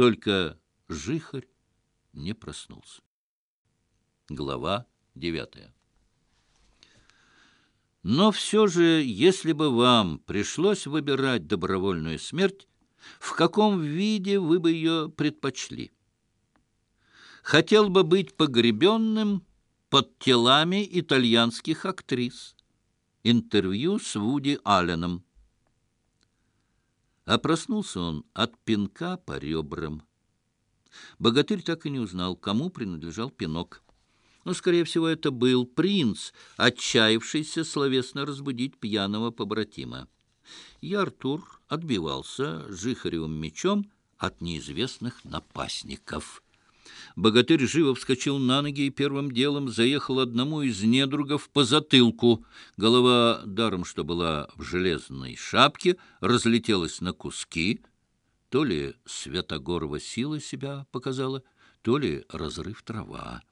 Только жихарь не проснулся. Глава девятая. Но все же, если бы вам пришлось выбирать добровольную смерть, в каком виде вы бы ее предпочли? Хотел бы быть погребенным под телами итальянских актрис. Интервью с Вуди Алленом. А проснулся он от пинка по ребрам. Богатырь так и не узнал, кому принадлежал пинок. Но, ну, скорее всего, это был принц, отчаявшийся словесно разбудить пьяного побратима. И Артур отбивался жихаревым мечом от неизвестных напастников — Богатырь живо вскочил на ноги и первым делом заехал одному из недругов по затылку. Голова, даром что была в железной шапке, разлетелась на куски. То ли Святогорова сила себя показала, то ли разрыв трава.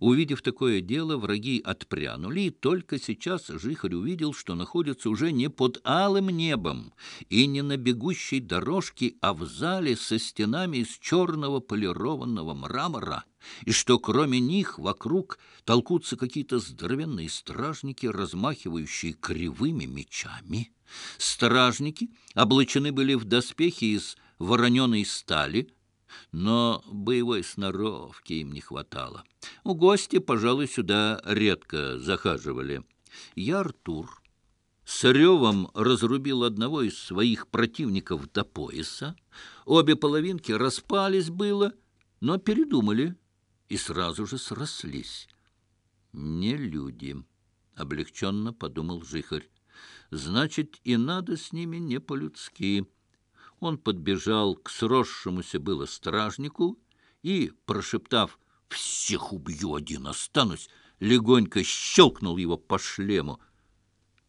Увидев такое дело, враги отпрянули, и только сейчас Жихарь увидел, что находится уже не под алым небом и не на бегущей дорожке, а в зале со стенами из черного полированного мрамора, и что кроме них вокруг толкутся какие-то здоровенные стражники, размахивающие кривыми мечами. Стражники облачены были в доспехи из вороненой стали — но боевой сноровки им не хватало. У гости, пожалуй, сюда редко захаживали. Я Артур с ревом разрубил одного из своих противников до пояса. Обе половинки распались было, но передумали и сразу же срослись. «Не люди», — облегченно подумал Жихарь. «Значит, и надо с ними не по-людски» он подбежал к сросшемуся было стражнику и, прошептав «Всех убью, один останусь!», легонько щелкнул его по шлему.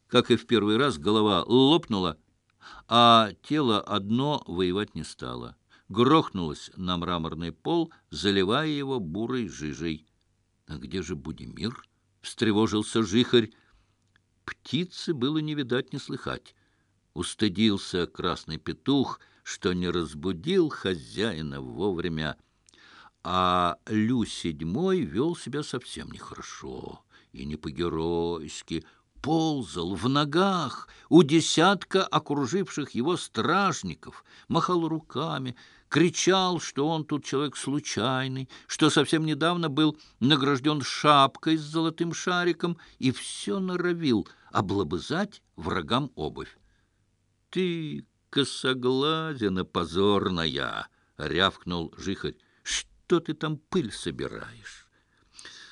Как и в первый раз, голова лопнула, а тело одно воевать не стало. Грохнулось на мраморный пол, заливая его бурой жижей. «А где же Будимир?» — встревожился жихарь. Птицы было не видать, не слыхать. Устыдился красный петух, что не разбудил хозяина вовремя. А Лю седьмой вел себя совсем нехорошо и не по-геройски, ползал в ногах у десятка окруживших его стражников, махал руками, кричал, что он тут человек случайный, что совсем недавно был награжден шапкой с золотым шариком и все норовил облобызать врагам обувь. — ты косоглазина позорная!» — рявкнул жихарь. «Что ты там пыль собираешь?»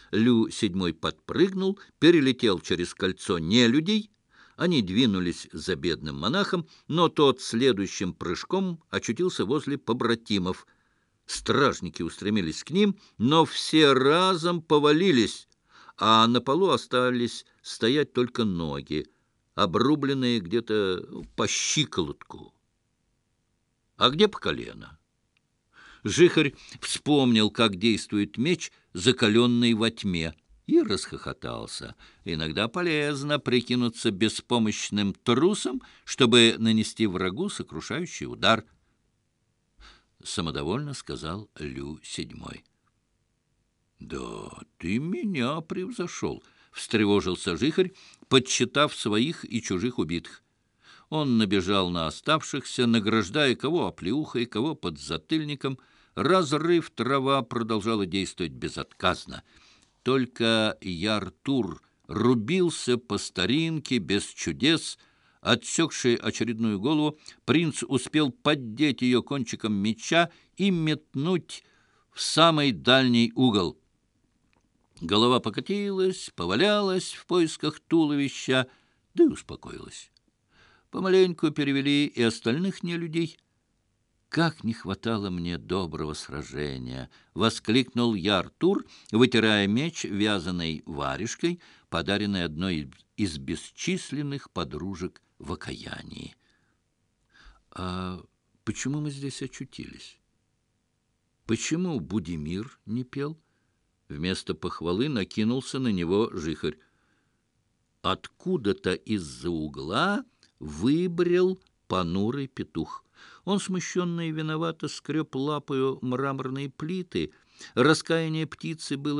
Лю седьмой подпрыгнул, перелетел через кольцо нелюдей. Они двинулись за бедным монахом, но тот следующим прыжком очутился возле побратимов. Стражники устремились к ним, но все разом повалились, а на полу остались стоять только ноги — обрубленные где-то по щиколотку, а где по колено. Жихарь вспомнил, как действует меч, закаленный во тьме, и расхохотался. Иногда полезно прикинуться беспомощным трусом, чтобы нанести врагу сокрушающий удар. Самодовольно сказал Лю седьмой. — Да ты меня превзошел! — встревожился жихарь, подсчитав своих и чужих убитых. Он набежал на оставшихся, награждая кого оплеухой, кого под затыльником. Разрыв трава продолжала действовать безотказно. Только Яртур рубился по старинке, без чудес. Отсекший очередную голову, принц успел поддеть ее кончиком меча и метнуть в самый дальний угол — Голова покатилась, повалялась в поисках туловища, да и успокоилась. Помаленьку перевели и остальных нелюдей. «Как не хватало мне доброго сражения!» — воскликнул я Артур, вытирая меч вязаной варежкой, подаренной одной из бесчисленных подружек в окаянии. «А почему мы здесь очутились? Почему Будимир не пел?» Вместо похвалы накинулся на него жихарь. Откуда-то из-за угла выбрел понурый петух. Он смущенно и виновато скреб лапою мраморные плиты. Раскаяние птицы было